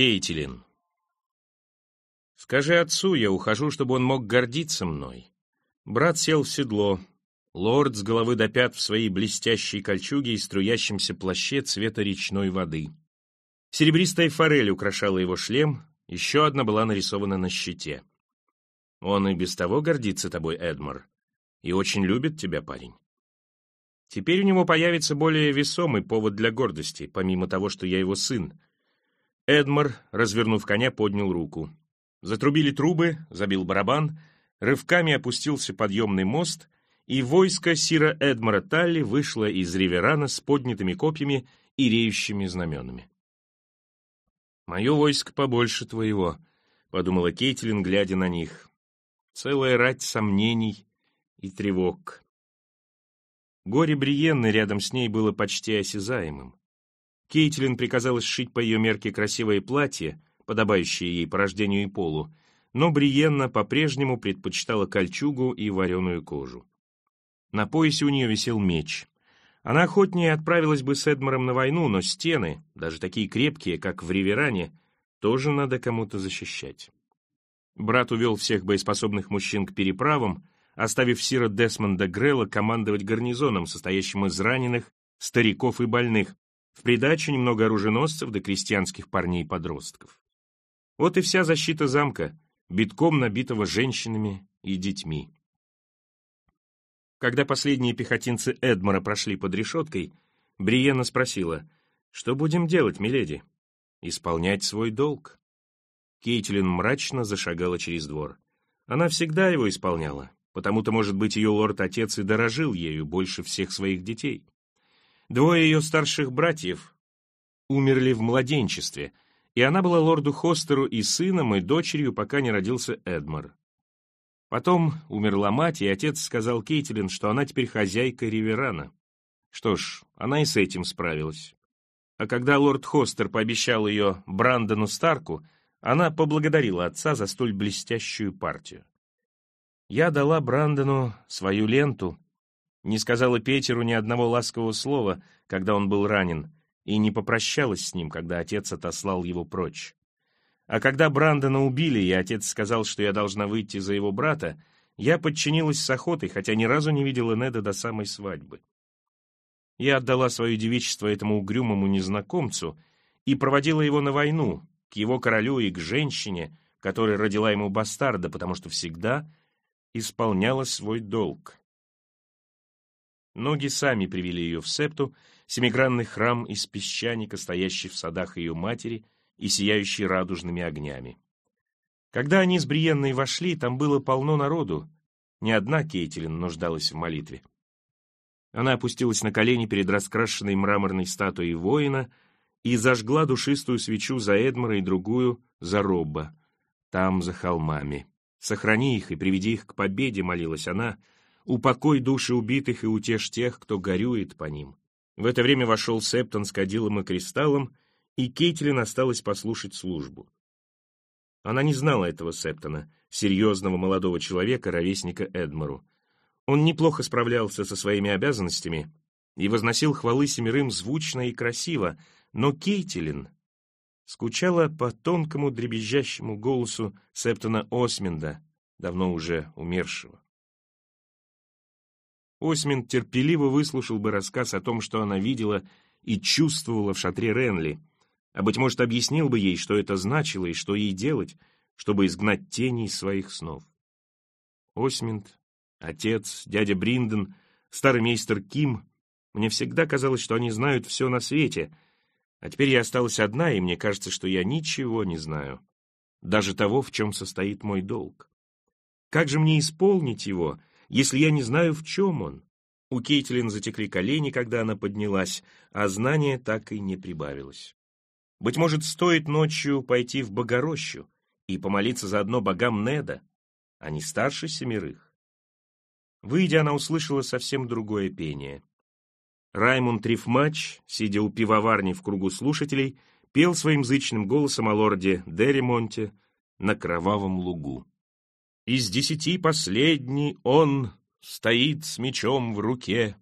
Кейтилин. Скажи отцу, я ухожу, чтобы он мог гордиться мной. Брат сел в седло. Лорд с головы до пят в своей блестящей кольчуге и струящемся плаще цвета речной воды. Серебристая форель украшала его шлем, еще одна была нарисована на щите. Он и без того гордится тобой, Эдмар, и очень любит тебя, парень. Теперь у него появится более весомый повод для гордости, помимо того, что я его сын — Эдмар, развернув коня, поднял руку. Затрубили трубы, забил барабан, рывками опустился подъемный мост, и войско Сира Эдмара Талли вышло из Риверана с поднятыми копьями и реющими знаменами. «Мое войско побольше твоего», — подумала Кейтлин, глядя на них. «Целая рать сомнений и тревог». Горе Бриенны рядом с ней было почти осязаемым. Кейтлин приказала сшить по ее мерке красивое платье, подобающее ей по рождению и полу, но Бриенна по-прежнему предпочитала кольчугу и вареную кожу. На поясе у нее висел меч. Она охотнее отправилась бы с Эдмаром на войну, но стены, даже такие крепкие, как в Риверане, тоже надо кому-то защищать. Брат увел всех боеспособных мужчин к переправам, оставив Сира Десмонда Грелла командовать гарнизоном, состоящим из раненых, стариков и больных, в придачу немного оруженосцев до крестьянских парней-подростков. Вот и вся защита замка, битком набитого женщинами и детьми. Когда последние пехотинцы Эдмора прошли под решеткой, Бриена спросила, «Что будем делать, миледи?» «Исполнять свой долг». Кейтлин мрачно зашагала через двор. Она всегда его исполняла, потому-то, может быть, ее лорд-отец и дорожил ею больше всех своих детей. Двое ее старших братьев умерли в младенчестве, и она была лорду Хостеру и сыном, и дочерью, пока не родился Эдмар. Потом умерла мать, и отец сказал Кейтилин, что она теперь хозяйка Риверана. Что ж, она и с этим справилась. А когда лорд Хостер пообещал ее Брандону Старку, она поблагодарила отца за столь блестящую партию. Я дала Брандону свою ленту, не сказала Петеру ни одного ласкового слова, когда он был ранен, и не попрощалась с ним, когда отец отослал его прочь. А когда Брандона убили, и отец сказал, что я должна выйти за его брата, я подчинилась с охотой, хотя ни разу не видела Неда до самой свадьбы. Я отдала свое девичество этому угрюмому незнакомцу и проводила его на войну, к его королю и к женщине, которая родила ему бастарда, потому что всегда исполняла свой долг. Ноги сами привели ее в септу, семигранный храм из песчаника, стоящий в садах ее матери и сияющий радужными огнями. Когда они с Бриенной вошли, там было полно народу. Ни одна Кейтилин нуждалась в молитве. Она опустилась на колени перед раскрашенной мраморной статуей воина и зажгла душистую свечу за Эдмара и другую за Робба, там, за холмами. «Сохрани их и приведи их к победе», — молилась она, — Упокой души убитых и утешь тех, кто горюет по ним. В это время вошел Септон с кадилом и кристаллом, и Кейтлин осталась послушать службу. Она не знала этого Септона, серьезного молодого человека, ровесника Эдмару. Он неплохо справлялся со своими обязанностями и возносил хвалы семерым звучно и красиво, но Кейтилин скучала по тонкому дребезжащему голосу Септона Осминда, давно уже умершего. Осмин терпеливо выслушал бы рассказ о том, что она видела и чувствовала в шатре Ренли, а, быть может, объяснил бы ей, что это значило и что ей делать, чтобы изгнать тени из своих снов. Осминд, отец, дядя Бринден, старый мейстер Ким, мне всегда казалось, что они знают все на свете, а теперь я осталась одна, и мне кажется, что я ничего не знаю, даже того, в чем состоит мой долг. Как же мне исполнить его — если я не знаю, в чем он? У Кейтлин затекли колени, когда она поднялась, а знания так и не прибавилось. Быть может, стоит ночью пойти в Богорощу и помолиться заодно богам Неда, а не старше семерых. Выйдя, она услышала совсем другое пение. Раймунд Рифмач, сидя у пивоварни в кругу слушателей, пел своим зычным голосом о лорде Деремонте на кровавом лугу. Из десяти последний он стоит с мечом в руке.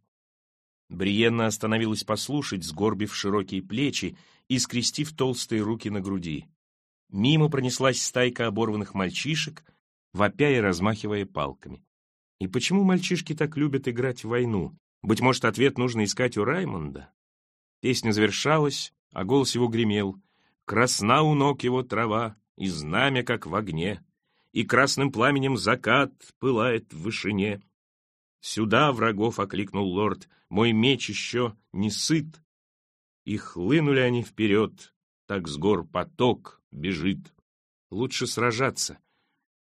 Бриенна остановилась послушать, сгорбив широкие плечи и скрестив толстые руки на груди. Мимо пронеслась стайка оборванных мальчишек, вопя и размахивая палками. И почему мальчишки так любят играть в войну? Быть может, ответ нужно искать у Раймонда? Песня завершалась, а голос его гремел. «Красна у ног его трава, и знамя, как в огне, и красным пламенем закат пылает в вышине. Сюда врагов окликнул лорд, мой меч еще не сыт. И хлынули они вперед, так с гор поток бежит. Лучше сражаться,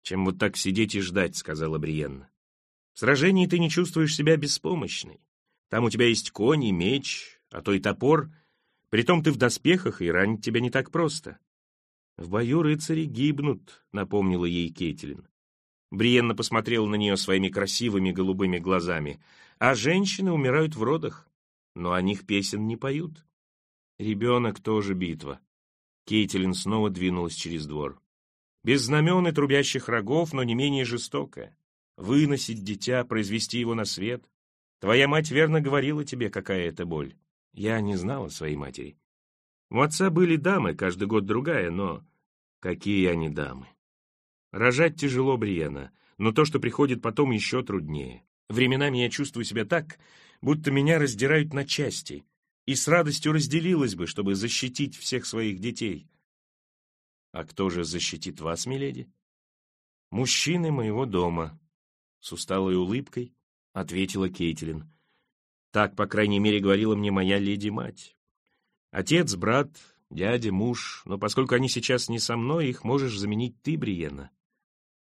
чем вот так сидеть и ждать, сказала Бриенна. В сражении ты не чувствуешь себя беспомощной. Там у тебя есть конь и меч, а то и топор. Притом ты в доспехах, и ранить тебя не так просто. В бою рыцари гибнут, напомнила ей Кейтилин. Бриенна посмотрела на нее своими красивыми голубыми глазами. А женщины умирают в родах, но о них песен не поют. Ребенок тоже битва. Кейтилин снова двинулась через двор. Без знамен и трубящих рогов, но не менее жестокая выносить дитя, произвести его на свет. Твоя мать верно говорила тебе, какая это боль. Я не знала своей матери. У отца были дамы, каждый год другая, но... Какие они дамы? Рожать тяжело, Бриена, но то, что приходит потом, еще труднее. Временами я чувствую себя так, будто меня раздирают на части, и с радостью разделилась бы, чтобы защитить всех своих детей. А кто же защитит вас, миледи? Мужчины моего дома, с усталой улыбкой ответила Кейтлин. Так, по крайней мере, говорила мне моя леди-мать. Отец, брат, дядя, муж, но поскольку они сейчас не со мной, их можешь заменить ты, Бриена.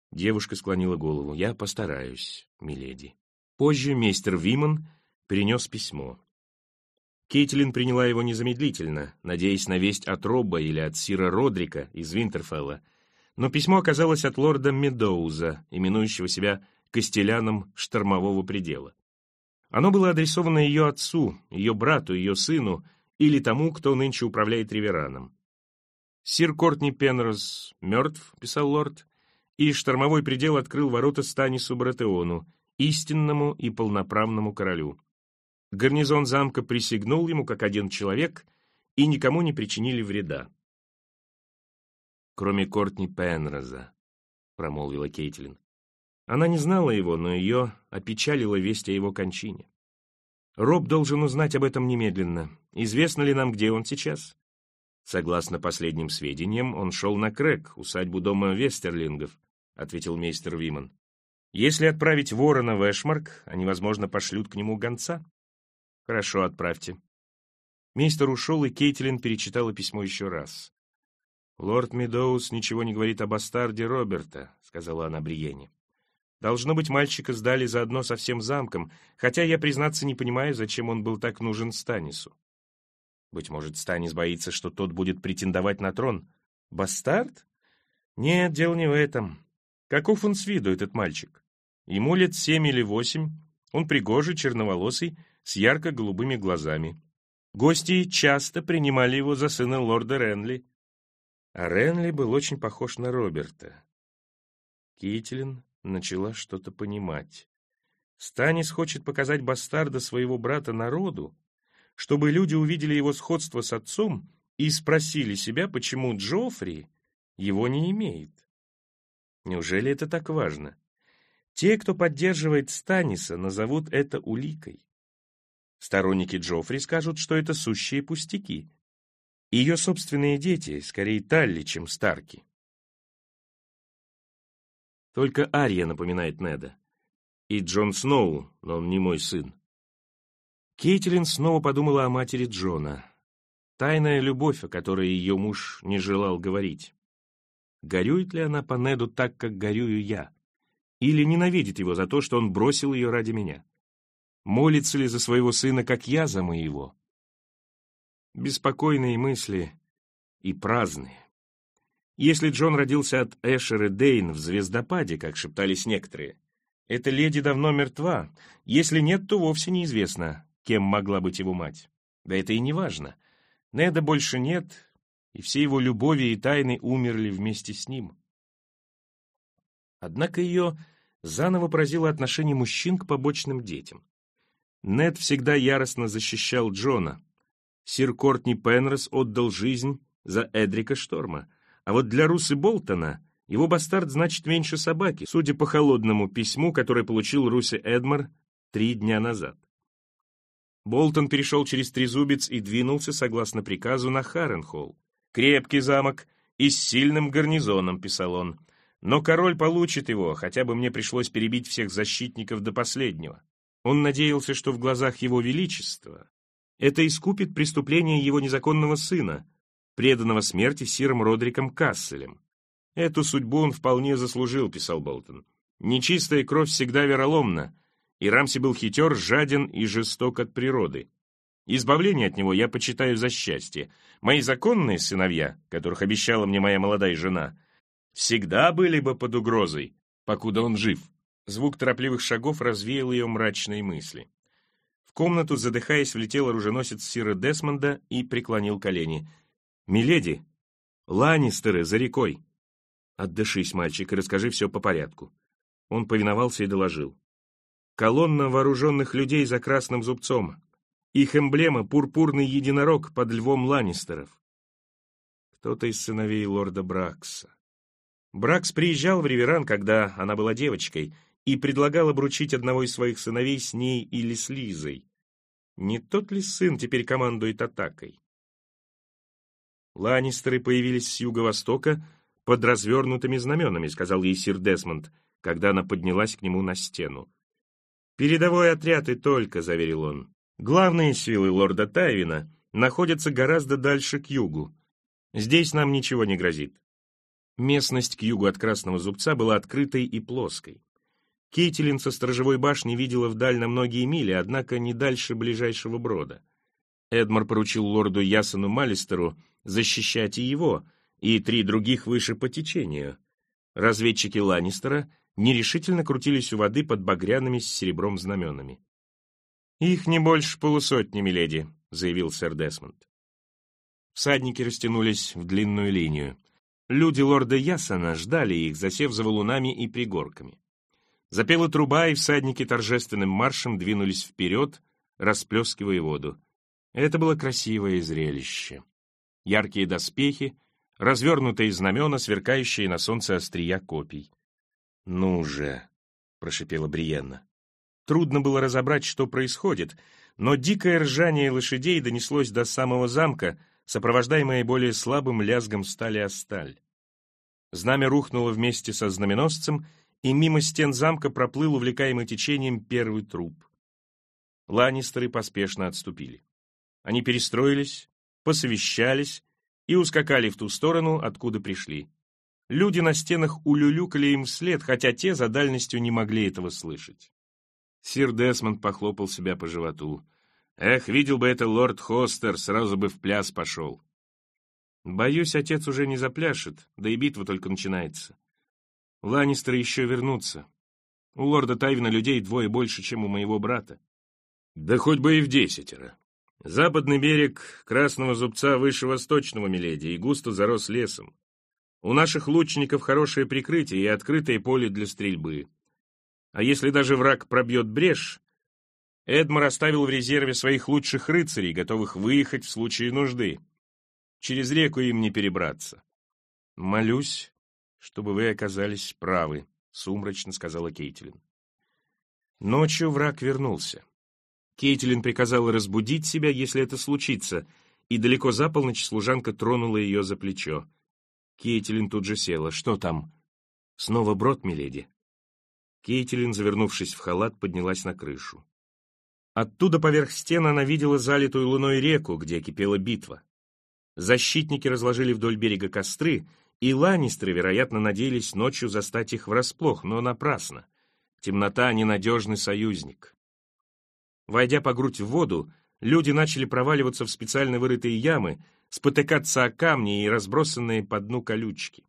Девушка склонила голову. Я постараюсь, миледи. Позже мистер Виман принес письмо. Кейтлин приняла его незамедлительно, надеясь на весть от Робба или от Сира Родрика из Винтерфелла, но письмо оказалось от лорда Медоуза, именующего себя костелянам штормового предела. Оно было адресовано ее отцу, ее брату, ее сыну или тому, кто нынче управляет Ривераном. «Сир Кортни Пенрос мертв», — писал лорд, и штормовой предел открыл ворота Станису Братеону, истинному и полноправному королю. Гарнизон замка присягнул ему как один человек и никому не причинили вреда. «Кроме Кортни Пенроза», — промолвила Кейтлин. Она не знала его, но ее опечалила весть о его кончине. Роб должен узнать об этом немедленно. Известно ли нам, где он сейчас? Согласно последним сведениям, он шел на Крэк, усадьбу дома Вестерлингов, ответил мейстер Виман. Если отправить ворона в Эшмарк, они, возможно, пошлют к нему гонца. Хорошо, отправьте. Мейстер ушел, и Кейтлин перечитала письмо еще раз. «Лорд Медоуз ничего не говорит о бастарде Роберта», — сказала она Бриене. Должно быть, мальчика сдали заодно со всем замком, хотя я, признаться, не понимаю, зачем он был так нужен Станису. Быть может, Станис боится, что тот будет претендовать на трон. Бастард? Нет, дело не в этом. Каков он с виду, этот мальчик? Ему лет семь или восемь, он пригожий, черноволосый, с ярко-голубыми глазами. Гости часто принимали его за сына лорда Ренли. А Ренли был очень похож на Роберта. Китлин начала что-то понимать. Станис хочет показать бастарда своего брата народу, чтобы люди увидели его сходство с отцом и спросили себя, почему Джоффри его не имеет. Неужели это так важно? Те, кто поддерживает Станиса, назовут это уликой. Сторонники Джоффри скажут, что это сущие пустяки. Ее собственные дети скорее Талли, чем Старки. Только Ария напоминает Неда. И Джон Сноу, но он не мой сын. Кейтлин снова подумала о матери Джона. Тайная любовь, о которой ее муж не желал говорить. Горюет ли она по Неду так, как горюю я? Или ненавидит его за то, что он бросил ее ради меня? Молится ли за своего сына, как я за моего? Беспокойные мысли и праздные. Если Джон родился от Эшера Дейн в звездопаде, как шептались некоторые, эта леди давно мертва. Если нет, то вовсе неизвестно, кем могла быть его мать. Да это и не важно. Неда больше нет, и все его любови и тайны умерли вместе с ним. Однако ее заново поразило отношение мужчин к побочным детям. Нед всегда яростно защищал Джона. Сир Кортни Пенрос отдал жизнь за Эдрика Шторма — А вот для Русы Болтона его бастард значит меньше собаки, судя по холодному письму, которое получил Руси Эдмар три дня назад. Болтон перешел через Трезубец и двинулся, согласно приказу, на Харренхолл. «Крепкий замок и с сильным гарнизоном», — писал он. «Но король получит его, хотя бы мне пришлось перебить всех защитников до последнего». Он надеялся, что в глазах его величества это искупит преступление его незаконного сына, преданного смерти сиром Родриком Касселем. «Эту судьбу он вполне заслужил», — писал Болтон. «Нечистая кровь всегда вероломна, и Рамси был хитер, жаден и жесток от природы. Избавление от него я почитаю за счастье. Мои законные сыновья, которых обещала мне моя молодая жена, всегда были бы под угрозой, покуда он жив». Звук торопливых шагов развеял ее мрачные мысли. В комнату, задыхаясь, влетел оруженосец Сира Десмонда и преклонил колени. «Миледи! Ланнистеры за рекой!» «Отдышись, мальчик, и расскажи все по порядку». Он повиновался и доложил. «Колонна вооруженных людей за красным зубцом. Их эмблема — пурпурный единорог под львом Ланнистеров. Кто-то из сыновей лорда Бракса. Бракс приезжал в Риверан, когда она была девочкой, и предлагал обручить одного из своих сыновей с ней или с Лизой. Не тот ли сын теперь командует атакой? Ланнистеры появились с юго-востока под развернутыми знаменами, сказал ей сир Десмонд, когда она поднялась к нему на стену. «Передовой отряд и только», — заверил он. «Главные силы лорда Тайвина находятся гораздо дальше к югу. Здесь нам ничего не грозит». Местность к югу от Красного Зубца была открытой и плоской. Кейтилин со сторожевой башни видела вдаль на многие мили, однако не дальше ближайшего брода. Эдмар поручил лорду Ясону Малистеру защищать и его, и три других выше по течению. Разведчики Ланнистера нерешительно крутились у воды под багряными с серебром знаменами. «Их не больше полусотни, миледи», — заявил сэр Десмонд. Всадники растянулись в длинную линию. Люди лорда Ясона ждали их, засев за валунами и пригорками. Запела труба, и всадники торжественным маршем двинулись вперед, расплескивая воду. Это было красивое зрелище. Яркие доспехи, развернутые знамена, сверкающие на солнце острия копий. «Ну же!» — прошипела Бриенна. Трудно было разобрать, что происходит, но дикое ржание лошадей донеслось до самого замка, сопровождаемое более слабым лязгом стали о сталь. Знамя рухнуло вместе со знаменосцем, и мимо стен замка проплыл увлекаемый течением первый труп. Ланнистеры поспешно отступили. Они перестроились, посовещались и ускакали в ту сторону, откуда пришли. Люди на стенах улюлюкали им вслед, хотя те за дальностью не могли этого слышать. Сир Десмонд похлопал себя по животу. «Эх, видел бы это лорд Хостер, сразу бы в пляс пошел». «Боюсь, отец уже не запляшет, да и битва только начинается. Ланнистеры еще вернутся. У лорда Тайвина людей двое больше, чем у моего брата. Да хоть бы и в десятеро. Западный берег Красного Зубца выше Восточного, миледи, и густо зарос лесом. У наших лучников хорошее прикрытие и открытое поле для стрельбы. А если даже враг пробьет брешь, Эдмар оставил в резерве своих лучших рыцарей, готовых выехать в случае нужды. Через реку им не перебраться. Молюсь, чтобы вы оказались правы», — сумрачно сказала Кейтилин. Ночью враг вернулся. Кейтилин приказала разбудить себя, если это случится, и далеко за полночь служанка тронула ее за плечо. Кейтилин тут же села. «Что там?» «Снова брод, миледи?» Кейтилин, завернувшись в халат, поднялась на крышу. Оттуда поверх стен она видела залитую луной реку, где кипела битва. Защитники разложили вдоль берега костры, и Ланнистеры, вероятно, надеялись ночью застать их врасплох, но напрасно. Темнота — ненадежный союзник. Войдя по грудь в воду, люди начали проваливаться в специально вырытые ямы, спотыкаться о камни и разбросанные по дну колючки.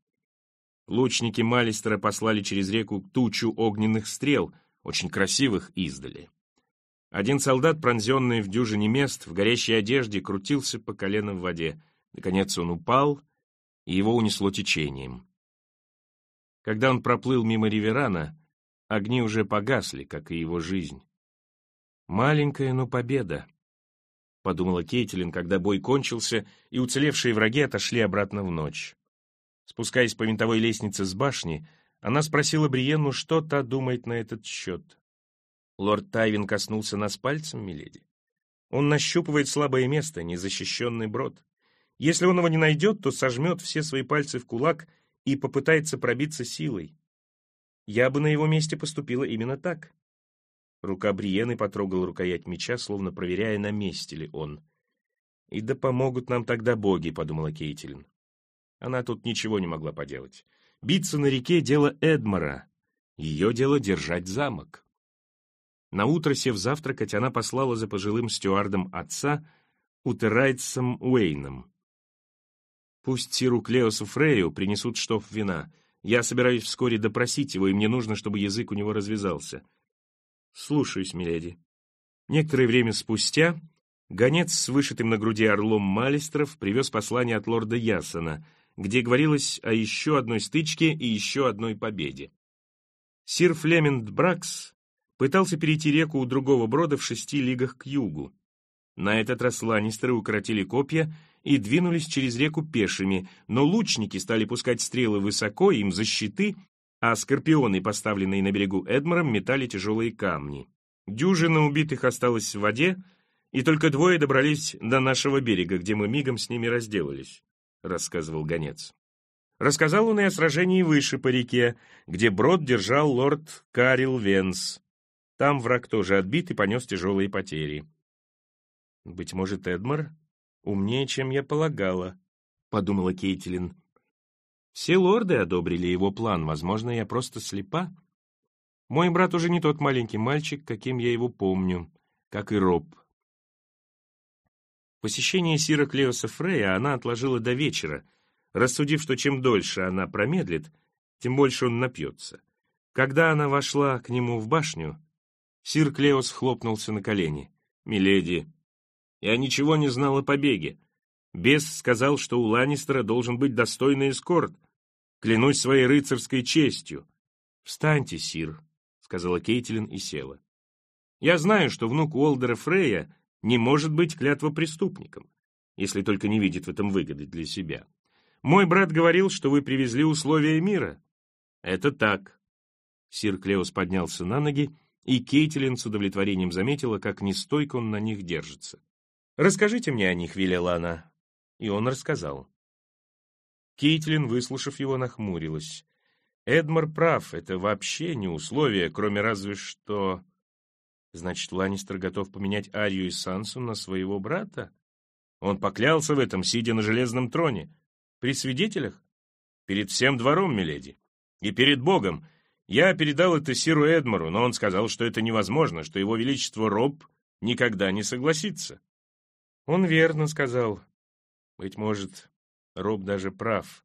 Лучники Малистера послали через реку тучу огненных стрел, очень красивых издали. Один солдат, пронзенный в дюжине мест, в горящей одежде, крутился по колено в воде. Наконец он упал — и его унесло течением. Когда он проплыл мимо Риверана, огни уже погасли, как и его жизнь. «Маленькая, но победа», — подумала Кейтилин, когда бой кончился, и уцелевшие враги отошли обратно в ночь. Спускаясь по винтовой лестнице с башни, она спросила Бриенну, что та думает на этот счет. Лорд Тайвин коснулся нас пальцем, миледи. Он нащупывает слабое место, незащищенный брод. Если он его не найдет, то сожмет все свои пальцы в кулак и попытается пробиться силой. Я бы на его месте поступила именно так. Рука Бриены потрогала рукоять меча, словно проверяя, на месте ли он. «И да помогут нам тогда боги», — подумала Кейтилин. Она тут ничего не могла поделать. Биться на реке — дело Эдмара. Ее дело — держать замок. На утро, сев завтракать, она послала за пожилым стюардом отца Утерайтсом Уэйном. «Пусть Сиру Клеосу Фрею принесут штоф вина. Я собираюсь вскоре допросить его, и мне нужно, чтобы язык у него развязался». «Слушаюсь, миледи». Некоторое время спустя гонец с вышитым на груди орлом Малистеров привез послание от лорда Ясона — где говорилось о еще одной стычке и еще одной победе. Сир Флемент Бракс пытался перейти реку у другого брода в шести лигах к югу. На этот раз ланнистеры укоротили копья и двинулись через реку пешими, но лучники стали пускать стрелы высоко, им за щиты, а скорпионы, поставленные на берегу Эдмором, метали тяжелые камни. Дюжина убитых осталась в воде, и только двое добрались до нашего берега, где мы мигом с ними разделались рассказывал гонец. Рассказал он и о сражении выше по реке, где брод держал лорд Карил Венс. Там враг тоже отбит и понес тяжелые потери. «Быть может, Эдмар умнее, чем я полагала», — подумала Кейтилин. «Все лорды одобрили его план, возможно, я просто слепа. Мой брат уже не тот маленький мальчик, каким я его помню, как и Роб. Посещение Сира Клеоса Фрея она отложила до вечера, рассудив, что чем дольше она промедлит, тем больше он напьется. Когда она вошла к нему в башню, Сир Клеос хлопнулся на колени. «Миледи, я ничего не знал о побеге. Бес сказал, что у Ланнистера должен быть достойный эскорт. Клянусь своей рыцарской честью». «Встаньте, Сир», — сказала Кейтилин и села. «Я знаю, что внук Уолдера Фрея не может быть клятва преступником, если только не видит в этом выгоды для себя. Мой брат говорил, что вы привезли условия мира. Это так. Сир Клеус поднялся на ноги, и Кейтилин с удовлетворением заметила, как нестойко он на них держится. «Расскажите мне о них», — велела она. И он рассказал. Кейтлин, выслушав его, нахмурилась. Эдмар прав, это вообще не условие, кроме разве что... Значит, Ланнистер готов поменять Арию и Сансу на своего брата? Он поклялся в этом, сидя на железном троне. При свидетелях? Перед всем двором, миледи. И перед Богом. Я передал это Сиру Эдмару, но он сказал, что это невозможно, что его величество Роб никогда не согласится. Он верно сказал. Быть может, Роб даже прав.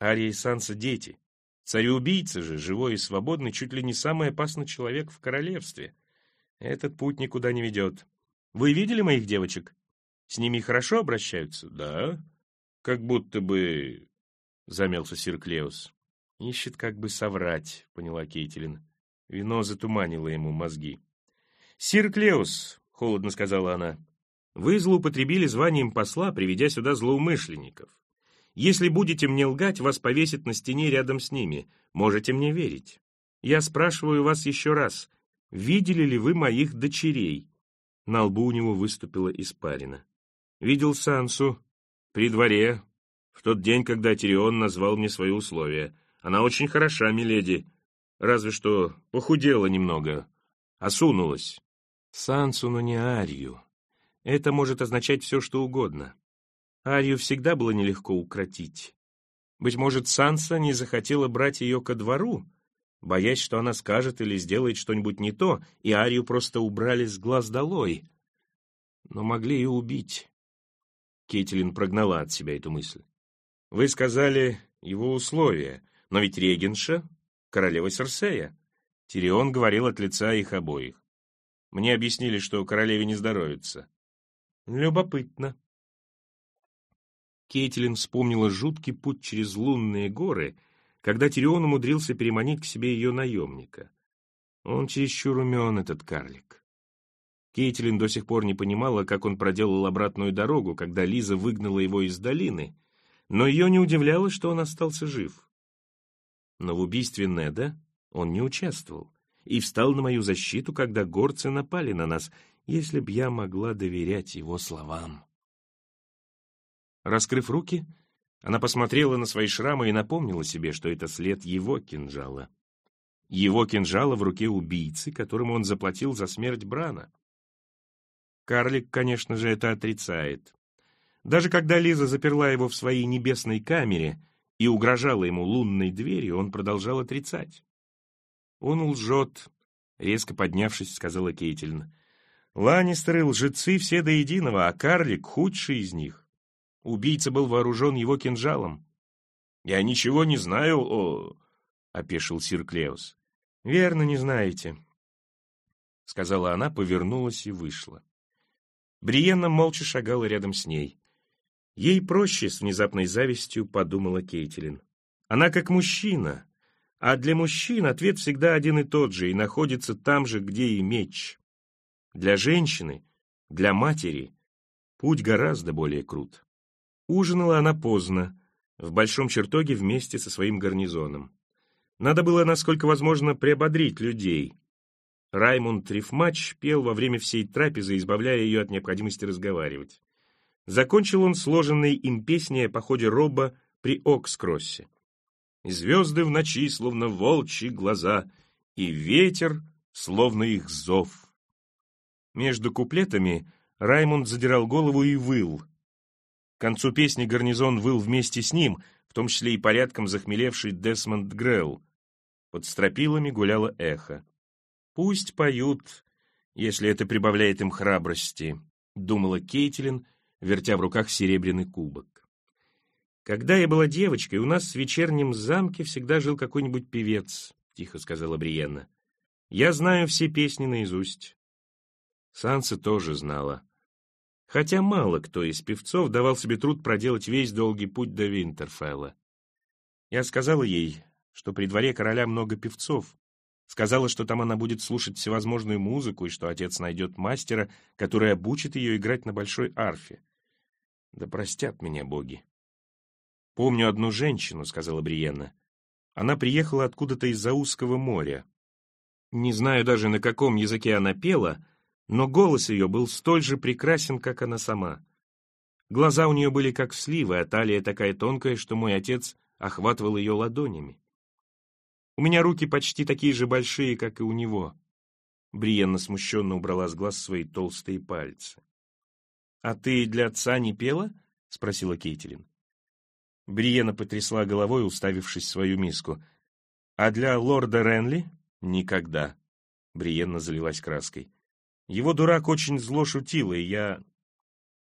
Ария и Санса — дети. Царь-убийца же, живой и свободный, чуть ли не самый опасный человек в королевстве. Этот путь никуда не ведет. Вы видели моих девочек? С ними хорошо обращаются? Да. Как будто бы... Замялся сир Клеус. Ищет как бы соврать, поняла Кейтилин. Вино затуманило ему мозги. «Сир Клеус», — холодно сказала она, — «вы злоупотребили званием посла, приведя сюда злоумышленников. Если будете мне лгать, вас повесят на стене рядом с ними. Можете мне верить. Я спрашиваю вас еще раз, видели ли вы моих дочерей?» На лбу у него выступила испарина. «Видел Сансу. При дворе. В тот день, когда Тирион назвал мне свои условия. Она очень хороша, миледи. Разве что похудела немного. Осунулась. Сансу, но не Арию. Это может означать все, что угодно. Арию всегда было нелегко укротить. Быть может, Санса не захотела брать ее ко двору, боясь, что она скажет или сделает что-нибудь не то, и Арию просто убрали с глаз долой. Но могли и убить. Кейтилин прогнала от себя эту мысль. «Вы сказали его условия, но ведь регенша — королева Серсея». Тирион говорил от лица их обоих. Мне объяснили, что королеве не здоровится. Любопытно. Кейтилин вспомнила жуткий путь через лунные горы — когда Тирион умудрился переманить к себе ее наемника. Он чересчур умен, этот карлик. Кейтлин до сих пор не понимала, как он проделал обратную дорогу, когда Лиза выгнала его из долины, но ее не удивляло, что он остался жив. Но в убийстве Неда он не участвовал и встал на мою защиту, когда горцы напали на нас, если б я могла доверять его словам. Раскрыв руки, она посмотрела на свои шрамы и напомнила себе, что это след его кинжала. Его кинжала в руке убийцы, которому он заплатил за смерть Брана. Карлик, конечно же, это отрицает. Даже когда Лиза заперла его в своей небесной камере и угрожала ему лунной дверью, он продолжал отрицать. «Он лжет», — резко поднявшись, сказала Кейтельн. «Ланнистеры лжецы все до единого, а карлик — худший из них. Убийца был вооружен его кинжалом». «Я ничего не знаю о...» — опешил сир Клеус. «Верно, не знаете», — сказала она, повернулась и вышла. Бриенна молча шагала рядом с ней. Ей проще с внезапной завистью, подумала Кейтилин. Она как мужчина, а для мужчин ответ всегда один и тот же и находится там же, где и меч. Для женщины, для матери, путь гораздо более крут. Ужинала она поздно, в большом чертоге вместе со своим гарнизоном. Надо было, насколько возможно, приободрить людей. Раймунд Рифмач пел во время всей трапезы, избавляя ее от необходимости разговаривать. Закончил он сложенной им песней о походе Робба при Окскроссе. Звезды в ночи, словно волчьи глаза, и ветер, словно их зов. Между куплетами Раймунд задирал голову и выл. К концу песни гарнизон выл вместе с ним, в том числе и порядком захмелевший Десмонд Грелл. Под стропилами гуляло эхо. Пусть поют, если это прибавляет им храбрости, думала Кейтилин, вертя в руках серебряный кубок. Когда я была девочкой, у нас в вечернем замке всегда жил какой-нибудь певец, тихо сказала Бриенна. Я знаю все песни наизусть. Санса тоже знала. Хотя мало кто из певцов давал себе труд проделать весь долгий путь до Винтерфелла. Я сказала ей, что при дворе короля много певцов, Сказала, что там она будет слушать всевозможную музыку и что отец найдет мастера, который обучит ее играть на большой арфе. Да простят меня боги. «Помню одну женщину», — сказала Бриенна. «Она приехала откуда-то из-за узкого моря. Не знаю даже, на каком языке она пела, но голос ее был столь же прекрасен, как она сама. Глаза у нее были как сливы, а талия такая тонкая, что мой отец охватывал ее ладонями. У меня руки почти такие же большие, как и у него. Бриенна смущенно убрала с глаз свои толстые пальцы. «А ты для отца не пела?» — спросила Кейтилин. Бриена потрясла головой, уставившись в свою миску. «А для лорда Ренли?» «Никогда». Бриенна залилась краской. «Его дурак очень зло шутил, и я...»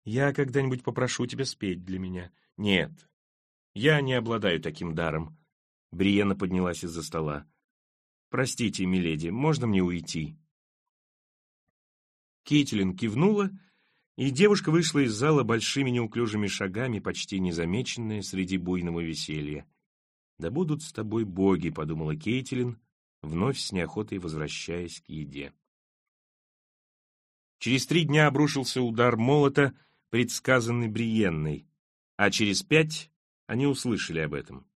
«Я когда-нибудь попрошу тебя спеть для меня». «Нет, я не обладаю таким даром», Бриена поднялась из-за стола. «Простите, миледи, можно мне уйти?» Кейтилин кивнула, и девушка вышла из зала большими неуклюжими шагами, почти незамеченная среди буйного веселья. «Да будут с тобой боги», — подумала Кейтилин, вновь с неохотой возвращаясь к еде. Через три дня обрушился удар молота, предсказанный Бриенной, а через пять они услышали об этом.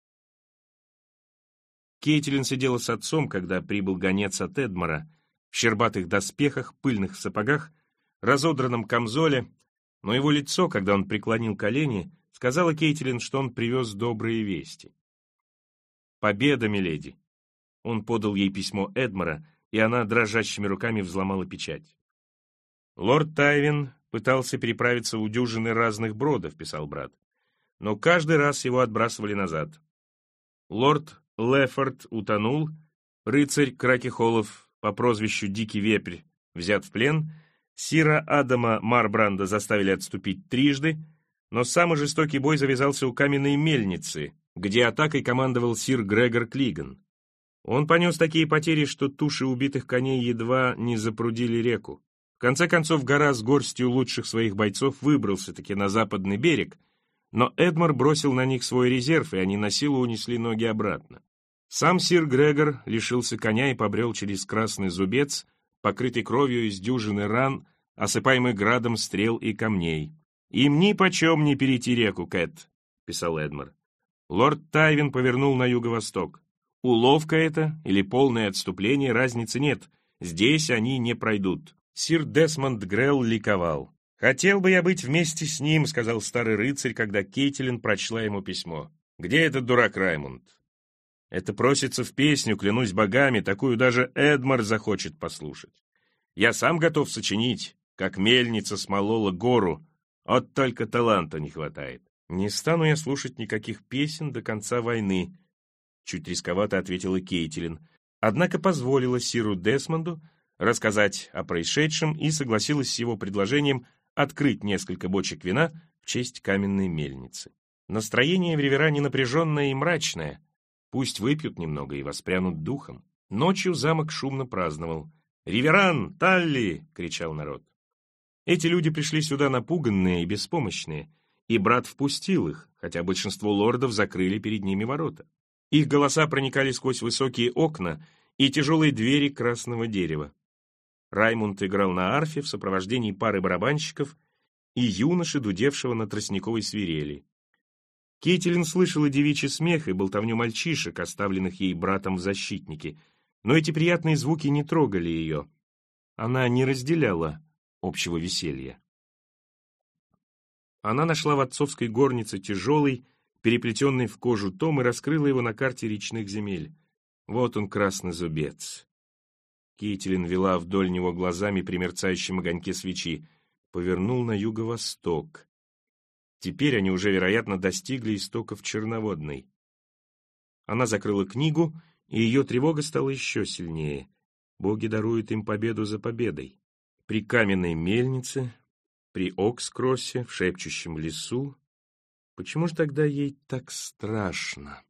Кейтилин сидела с отцом, когда прибыл гонец от Эдмора, в щербатых доспехах, пыльных сапогах, разодранном камзоле, но его лицо, когда он преклонил колени, сказала Кейтилин, что он привез добрые вести. «Победа, миледи!» Он подал ей письмо Эдмора, и она дрожащими руками взломала печать. «Лорд Тайвин пытался переправиться у дюжины разных бродов», — писал брат, но каждый раз его отбрасывали назад. Лорд Лефорд утонул, рыцарь Кракихолов по прозвищу Дикий Вепрь взят в плен, Сира Адама Марбранда заставили отступить трижды, но самый жестокий бой завязался у каменной мельницы, где атакой командовал сир Грегор Клиган. Он понес такие потери, что туши убитых коней едва не запрудили реку. В конце концов, гора с горстью лучших своих бойцов выбрался-таки на западный берег, но Эдмар бросил на них свой резерв, и они на силу унесли ноги обратно. Сам сир Грегор лишился коня и побрел через красный зубец, покрытый кровью из дюжины ран, осыпаемый градом стрел и камней. «Им ни почем не перейти реку, Кэт», писал Эдмар. Лорд Тайвин повернул на юго-восток. Уловка это или полное отступление, разницы нет. Здесь они не пройдут. Сир Десмонд Грелл ликовал. «Хотел бы я быть вместе с ним», — сказал старый рыцарь, когда Кейтилин прочла ему письмо. «Где этот дурак Раймонд?» «Это просится в песню, клянусь богами, такую даже Эдмар захочет послушать. Я сам готов сочинить, как мельница смолола гору, от только таланта не хватает. Не стану я слушать никаких песен до конца войны», — чуть рисковато ответила Кейтилин, однако позволила Сиру Десмонду рассказать о происшедшем и согласилась с его предложением открыть несколько бочек вина в честь каменной мельницы. Настроение в Риверане напряженное и мрачное. Пусть выпьют немного и воспрянут духом. Ночью замок шумно праздновал. «Риверан! Талли!» — кричал народ. Эти люди пришли сюда напуганные и беспомощные, и брат впустил их, хотя большинство лордов закрыли перед ними ворота. Их голоса проникали сквозь высокие окна и тяжелые двери красного дерева. Раймунд играл на арфе в сопровождении пары барабанщиков и юноши, дудевшего на тростниковой свирели. Кейтилин слышала девичий смех и болтовню мальчишек, оставленных ей братом в защитнике, но эти приятные звуки не трогали ее. Она не разделяла общего веселья. Она нашла в отцовской горнице тяжелый, переплетенный в кожу том и раскрыла его на карте речных земель. Вот он, красный зубец. Кейтилин вела вдоль него глазами при мерцающем огоньке свечи. Повернул на юго-восток. Теперь они уже, вероятно, достигли истоков Черноводной. Она закрыла книгу, и ее тревога стала еще сильнее. Боги даруют им победу за победой. При каменной мельнице, при Окскроссе, в шепчущем лесу. Почему же тогда ей так страшно?